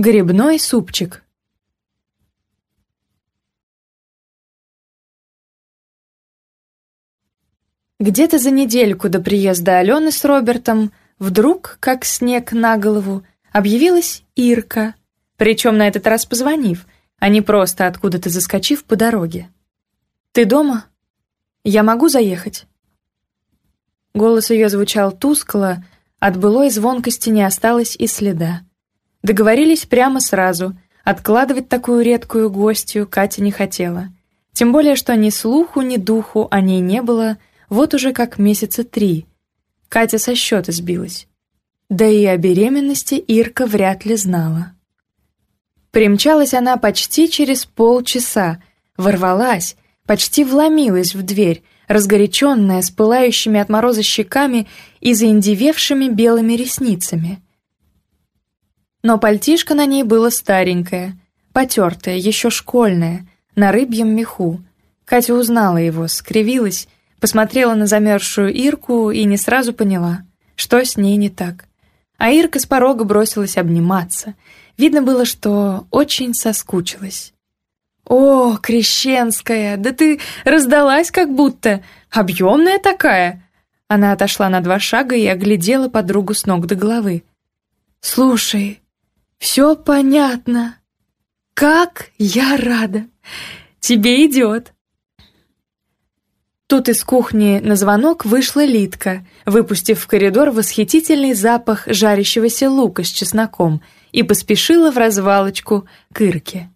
Грибной супчик. Где-то за недельку до приезда Алены с Робертом вдруг, как снег на голову, объявилась Ирка, причем на этот раз позвонив, а не просто откуда-то заскочив по дороге. «Ты дома? Я могу заехать?» Голос ее звучал тускло, от былой звонкости не осталось и следа. Договорились прямо сразу. Откладывать такую редкую гостью Катя не хотела. Тем более, что ни слуху, ни духу о ней не было вот уже как месяца три. Катя со счета сбилась. Да и о беременности Ирка вряд ли знала. Примчалась она почти через полчаса, ворвалась, почти вломилась в дверь, разгоряченная, с пылающими от мороза щеками и заиндевевшими белыми ресницами. Но пальтишко на ней было старенькое, потертое, еще школьное, на рыбьем меху. Катя узнала его, скривилась, посмотрела на замерзшую Ирку и не сразу поняла, что с ней не так. А Ирка с порога бросилась обниматься. Видно было, что очень соскучилась. «О, Крещенская, да ты раздалась как будто! Объемная такая!» Она отошла на два шага и оглядела подругу с ног до головы. «Слушай, все понятно. Как я рада. Тебе идет. Тут из кухни на звонок вышла Литка, выпустив в коридор восхитительный запах жарящегося лука с чесноком и поспешила в развалочку к Ирке.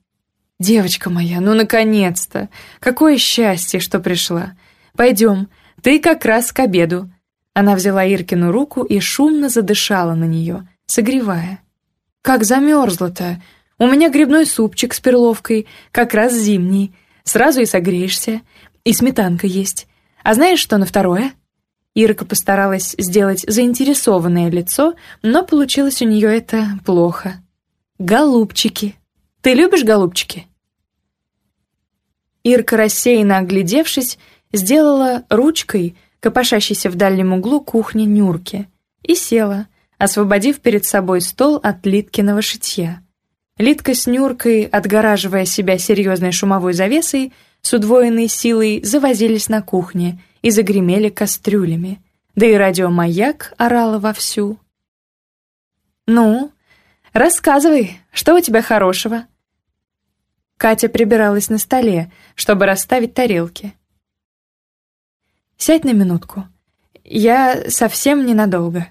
«Девочка моя, ну наконец-то! Какое счастье, что пришла! Пойдем, ты как раз к обеду!» Она взяла Иркину руку и шумно задышала на нее, согревая. «Как замерзла-то? У меня грибной супчик с перловкой, как раз зимний. Сразу и согреешься. И сметанка есть. А знаешь, что на второе?» Ирка постаралась сделать заинтересованное лицо, но получилось у нее это плохо. «Голубчики. Ты любишь голубчики?» Ирка, рассеянно оглядевшись, сделала ручкой, копошащейся в дальнем углу кухни Нюрки, и села, освободив перед собой стол от Литкиного шитья. Литка с Нюркой, отгораживая себя серьезной шумовой завесой, с удвоенной силой завозились на кухне и загремели кастрюлями. Да и радиомаяк орало вовсю. «Ну, рассказывай, что у тебя хорошего?» Катя прибиралась на столе, чтобы расставить тарелки. «Сядь на минутку. Я совсем ненадолго».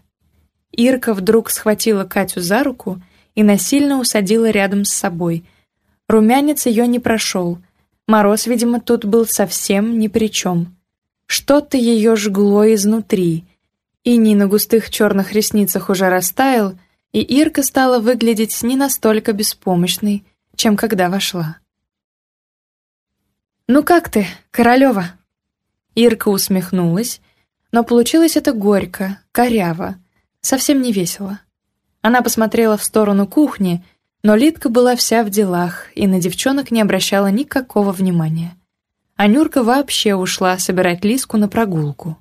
Ирка вдруг схватила Катю за руку и насильно усадила рядом с собой. Румянец ее не прошел. Мороз, видимо, тут был совсем ни при чем. Что-то ее жгло изнутри. Иней на густых черных ресницах уже растаял, и Ирка стала выглядеть не настолько беспомощной, чем когда вошла. «Ну как ты, Королева?» Ирка усмехнулась, но получилось это горько, коряво, совсем не весело. Она посмотрела в сторону кухни, но Литка была вся в делах и на девчонок не обращала никакого внимания. А Нюрка вообще ушла собирать Лиску на прогулку.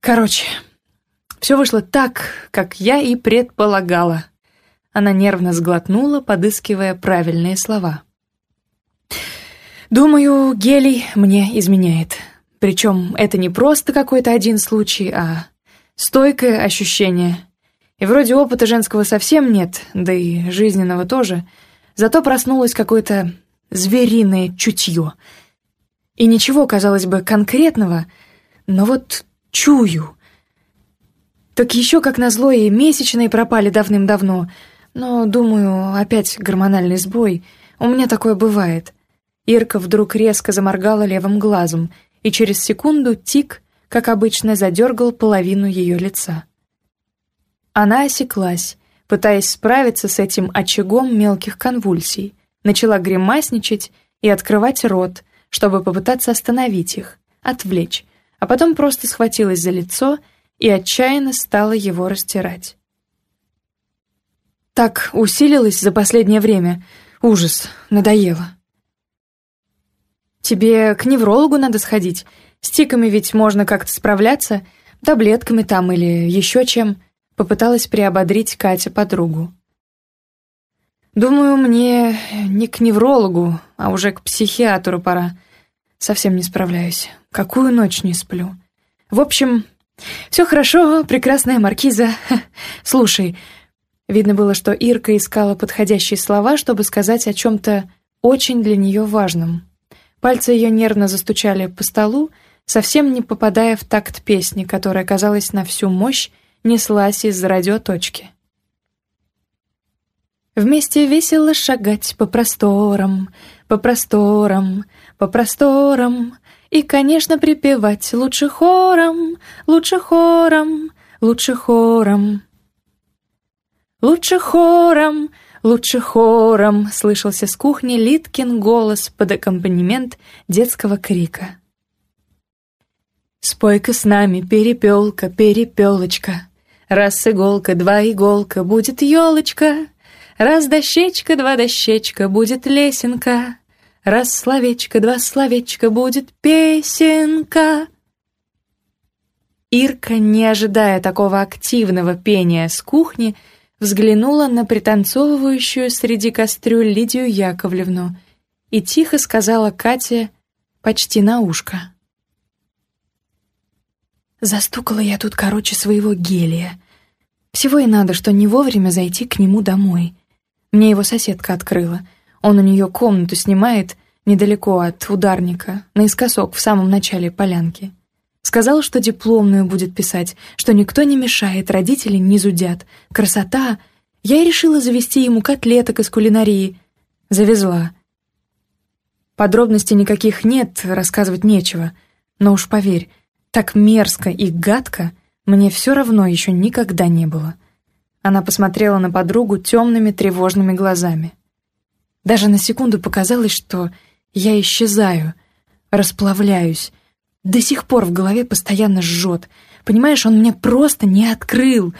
Короче, все вышло так, как я и предполагала. Она нервно сглотнула, подыскивая правильные слова. «Думаю, Гелий мне изменяет. Причем это не просто какой-то один случай, а стойкое ощущение. И вроде опыта женского совсем нет, да и жизненного тоже. Зато проснулось какое-то звериное чутье. И ничего, казалось бы, конкретного, но вот чую. Так еще, как назло, и месячные пропали давным-давно. Но, думаю, опять гормональный сбой. У меня такое бывает. Ирка вдруг резко заморгала левым глазом, и через секунду тик — как обычно, задергал половину ее лица. Она осеклась, пытаясь справиться с этим очагом мелких конвульсий, начала гримасничать и открывать рот, чтобы попытаться остановить их, отвлечь, а потом просто схватилась за лицо и отчаянно стала его растирать. Так усилилась за последнее время. Ужас, надоело. «Тебе к неврологу надо сходить с тиками ведь можно как-то справляться, таблетками там или еще чем. Попыталась приободрить Катя подругу. «Думаю, мне не к неврологу, а уже к психиатру пора. Совсем не справляюсь. Какую ночь не сплю. В общем, все хорошо, прекрасная маркиза. Слушай, видно было, что Ирка искала подходящие слова, чтобы сказать о чем-то очень для нее важном. Пальцы ее нервно застучали по столу, совсем не попадая в такт песни, которая, казалось, на всю мощь неслась из радиоточки. Вместе весело шагать по просторам, по просторам, по просторам, и, конечно, припевать лучше хором, лучше хором, лучше хором. «Лучше хором, лучше хором!» — слышался с кухни Литкин голос под аккомпанемент детского крика. Спойка с нами, перепелка, перепелочка. Раз иголка, два иголка, будет елочка. Раз дощечка, два дощечка, будет лесенка. Раз словечко, два словечка, будет песенка. Ирка, не ожидая такого активного пения с кухни, взглянула на пританцовывающую среди кастрюль Лидию Яковлевну и тихо сказала Кате почти на ушко. Застукала я тут, короче, своего гелия. Всего и надо, что не вовремя зайти к нему домой. Мне его соседка открыла. Он у нее комнату снимает недалеко от ударника, наискосок, в самом начале полянки. Сказал, что дипломную будет писать, что никто не мешает, родители не зудят. Красота! Я и решила завести ему котлеток из кулинарии. Завезла. Подробностей никаких нет, рассказывать нечего. Но уж поверь, так мерзко и гадко мне все равно еще никогда не было. Она посмотрела на подругу темными тревожными глазами. Даже на секунду показалось, что я исчезаю, расплавляюсь. До сих пор в голове постоянно жжет. Понимаешь, он мне просто не открыл.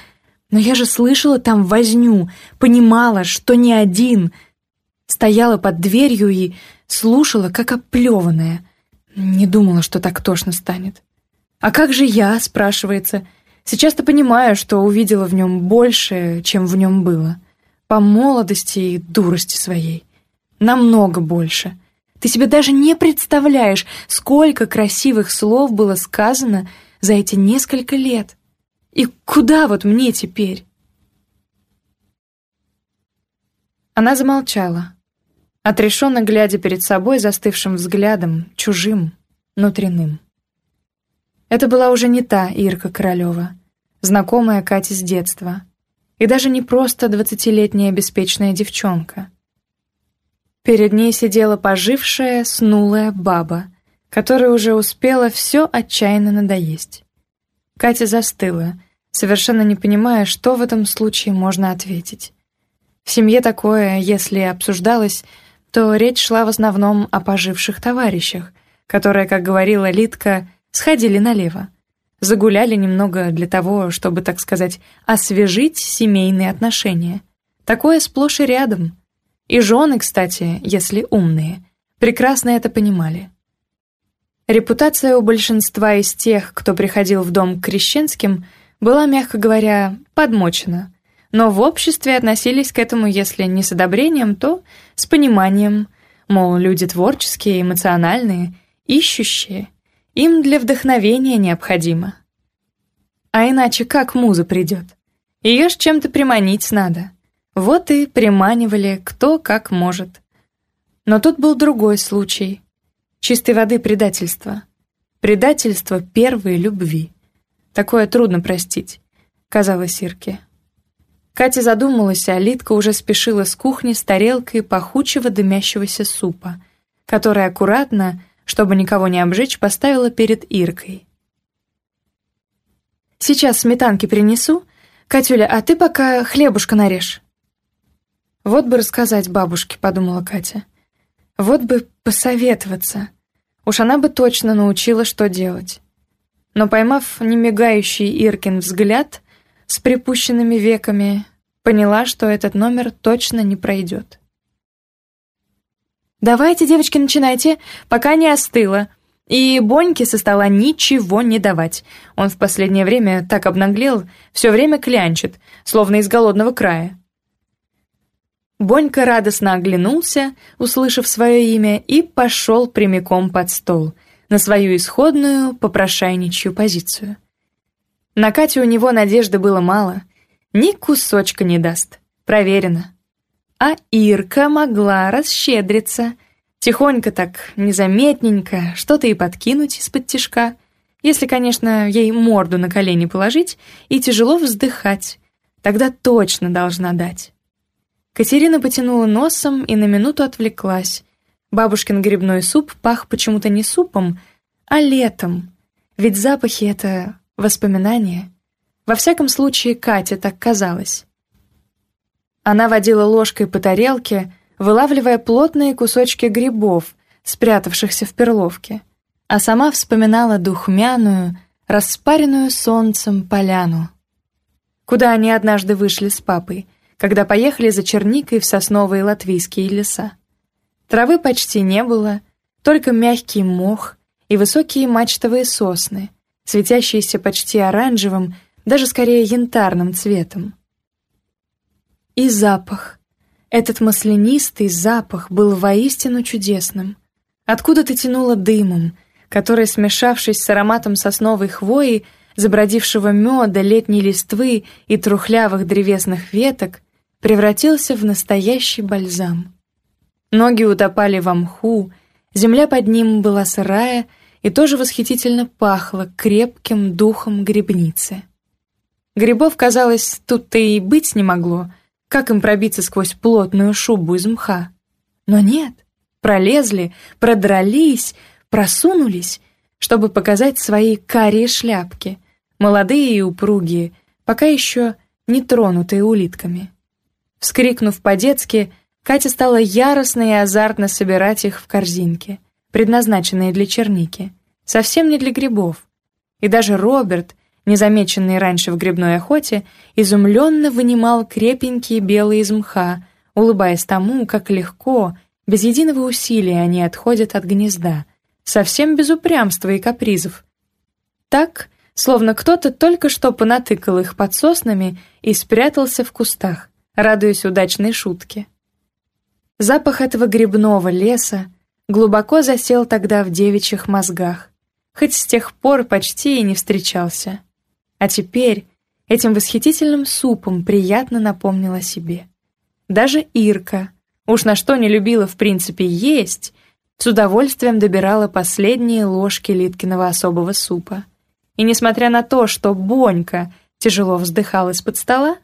Но я же слышала там возню, понимала, что не один. Стояла под дверью и слушала, как оплеванная. Не думала, что так тошно станет. «А как же я?» — спрашивается. Сейчас-то понимаю, что увидела в нем больше, чем в нем было. По молодости и дурости своей. Намного больше. Ты себе даже не представляешь, сколько красивых слов было сказано за эти несколько лет. И куда вот мне теперь? Она замолчала, отрешенно глядя перед собой застывшим взглядом, чужим, внутренним. Это была уже не та Ирка Королева, знакомая Кате с детства. И даже не просто двадцатилетняя беспечная девчонка. Перед ней сидела пожившая, снулая баба, которая уже успела все отчаянно надоесть. Катя застыла, совершенно не понимая, что в этом случае можно ответить. В семье такое, если обсуждалось, то речь шла в основном о поживших товарищах, которые, как говорила Литка, сходили налево. Загуляли немного для того, чтобы, так сказать, освежить семейные отношения. Такое сплошь и рядом. И жены, кстати, если умные, прекрасно это понимали. Репутация у большинства из тех, кто приходил в дом к Крещенским, была, мягко говоря, подмочена. Но в обществе относились к этому, если не с одобрением, то с пониманием, мол, люди творческие, эмоциональные, ищущие – им для вдохновения необходимо. А иначе как муза придет? Ее ж чем-то приманить надо. Вот и приманивали кто как может. Но тут был другой случай. Чистой воды предательство. Предательство первой любви. Такое трудно простить, казалось Сирке. Катя задумалась, а Литка уже спешила с кухни с тарелкой пахучего дымящегося супа, который аккуратно чтобы никого не обжечь, поставила перед Иркой. «Сейчас сметанки принесу. Катюля, а ты пока хлебушка нарежь». «Вот бы рассказать бабушке», — подумала Катя. «Вот бы посоветоваться. Уж она бы точно научила, что делать». Но поймав немигающий Иркин взгляд с припущенными веками, поняла, что этот номер точно не пройдет. Давайте, девочки, начинайте, пока не остыло. И Боньке со стола ничего не давать. Он в последнее время так обнаглел, все время клянчит, словно из голодного края. Бонька радостно оглянулся, услышав свое имя, и пошел прямиком под стол, на свою исходную попрошайничью позицию. На Катю у него надежды было мало. Ни кусочка не даст. Проверено. А Ирка могла расщедриться, тихонько так, незаметненько, что-то и подкинуть из-под тишка, если, конечно, ей морду на колени положить и тяжело вздыхать, тогда точно должна дать. Катерина потянула носом и на минуту отвлеклась. Бабушкин грибной суп пах почему-то не супом, а летом, ведь запахи — это воспоминания. Во всяком случае, Кате так казалось. Она водила ложкой по тарелке, вылавливая плотные кусочки грибов, спрятавшихся в перловке, а сама вспоминала духмяную, распаренную солнцем поляну, куда они однажды вышли с папой, когда поехали за черникой в сосновые латвийские леса. Травы почти не было, только мягкий мох и высокие мачтовые сосны, светящиеся почти оранжевым, даже скорее янтарным цветом. И запах. Этот маслянистый запах был воистину чудесным. Откуда-то тянуло дымом, который, смешавшись с ароматом сосновой хвои, забродившего меда, летней листвы и трухлявых древесных веток, превратился в настоящий бальзам. Ноги утопали во мху, земля под ним была сырая и тоже восхитительно пахла крепким духом грибницы. Грибов, казалось, тут-то и быть не могло — как им пробиться сквозь плотную шубу из мха. Но нет, пролезли, продрались, просунулись, чтобы показать свои карие шляпки, молодые и упругие, пока еще не тронутые улитками. Вскрикнув по-детски, Катя стала яростно и азартно собирать их в корзинке, предназначенные для черники, совсем не для грибов. И даже Роберт, незамеченный раньше в грибной охоте, изумленно вынимал крепенькие белые из мха, улыбаясь тому, как легко, без единого усилия они отходят от гнезда, совсем без упрямства и капризов. Так, словно кто-то только что понатыкал их под соснами и спрятался в кустах, радуясь удачной шутке. Запах этого грибного леса глубоко засел тогда в девичьих мозгах, хоть с тех пор почти и не встречался. А теперь этим восхитительным супом приятно напомнила себе. Даже Ирка, уж на что не любила в принципе есть, с удовольствием добирала последние ложки Литкиного особого супа. И несмотря на то, что Бонька тяжело вздыхал из-под стола,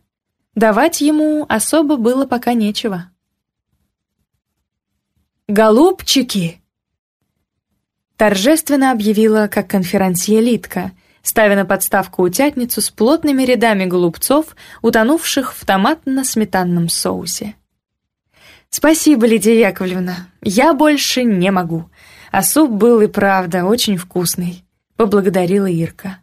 давать ему особо было пока нечего. «Голубчики!» Торжественно объявила, как конферансье Литка — ставя на подставку утятницу с плотными рядами голубцов, утонувших в томатно-сметанном соусе. «Спасибо, Лидия Яковлевна, я больше не могу. А суп был и правда очень вкусный», — поблагодарила Ирка.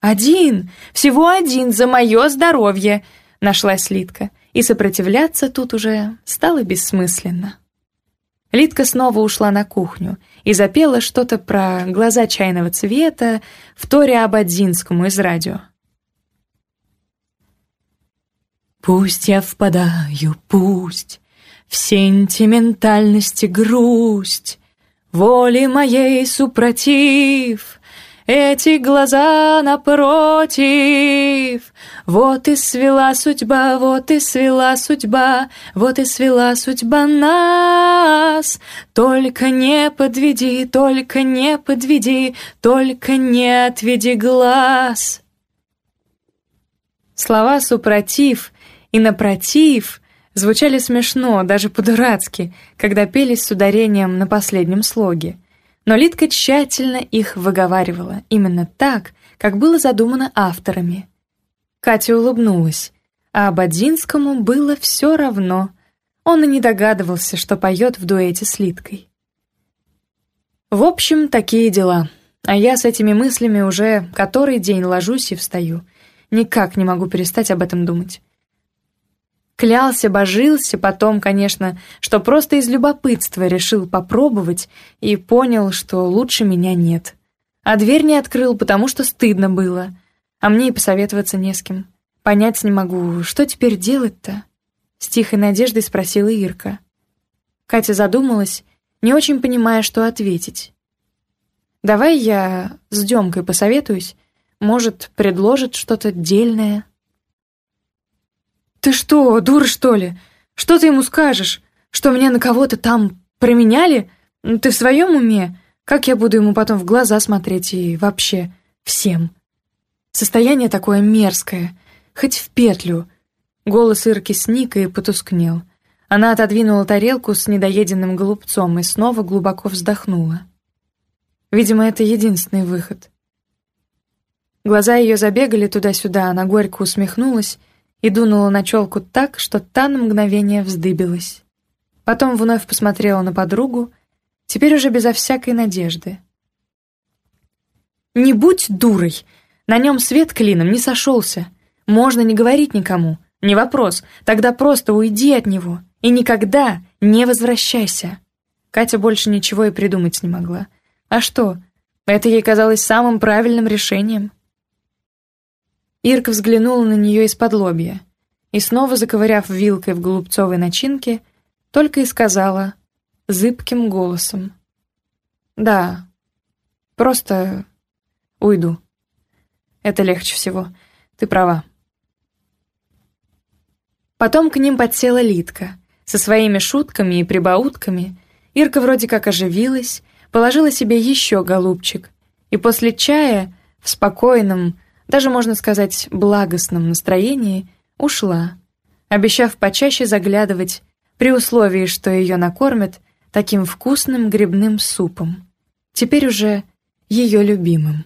«Один, всего один, за мое здоровье!» — нашлась Лидка, и сопротивляться тут уже стало бессмысленно. Литка снова ушла на кухню и запела что-то про глаза чайного цвета в Торе Абадзинскому из радио. «Пусть я впадаю, пусть в сентиментальности грусть, воли моей супротив, эти глаза напротив. Вот и свела судьба, вот и свела судьба, вот и свела судьба нас. Только не подведи, только не подведи, только не отведи глаз. Слова «супротив» и «напротив» звучали смешно, даже по-дурацки, когда пелись с ударением на последнем слоге — но Литка тщательно их выговаривала, именно так, как было задумано авторами. Катя улыбнулась, а Ободзинскому было все равно. Он и не догадывался, что поет в дуэте с Литкой. В общем, такие дела. А я с этими мыслями уже который день ложусь и встаю. Никак не могу перестать об этом думать. Клялся, божился потом, конечно, что просто из любопытства решил попробовать и понял, что лучше меня нет. А дверь не открыл, потому что стыдно было. А мне и посоветоваться не с кем. Понять не могу, что теперь делать-то? С тихой надеждой спросила Ирка. Катя задумалась, не очень понимая, что ответить. «Давай я с Демкой посоветуюсь. Может, предложит что-то дельное?» «Ты что, дура, что ли? Что ты ему скажешь? Что меня на кого-то там променяли? Ты в своем уме? Как я буду ему потом в глаза смотреть и вообще всем?» Состояние такое мерзкое, хоть в петлю. Голос Ирки сник и потускнел. Она отодвинула тарелку с недоеденным голубцом и снова глубоко вздохнула. Видимо, это единственный выход. Глаза ее забегали туда-сюда, она горько усмехнулась и дунула на челку так, что та на мгновение вздыбилась. Потом вновь посмотрела на подругу, теперь уже безо всякой надежды. «Не будь дурой! На нем свет клином не сошелся. Можно не говорить никому, не вопрос, тогда просто уйди от него и никогда не возвращайся!» Катя больше ничего и придумать не могла. А что? Это ей казалось самым правильным решением. Ирка взглянула на нее из-под лобья и, снова заковыряв вилкой в голубцовой начинке, только и сказала зыбким голосом. «Да, просто уйду. Это легче всего. Ты права». Потом к ним подсела Литка. Со своими шутками и прибаутками Ирка вроде как оживилась, положила себе еще голубчик, и после чая в спокойном, даже, можно сказать, благостном настроении, ушла, обещав почаще заглядывать, при условии, что ее накормят таким вкусным грибным супом, теперь уже ее любимым.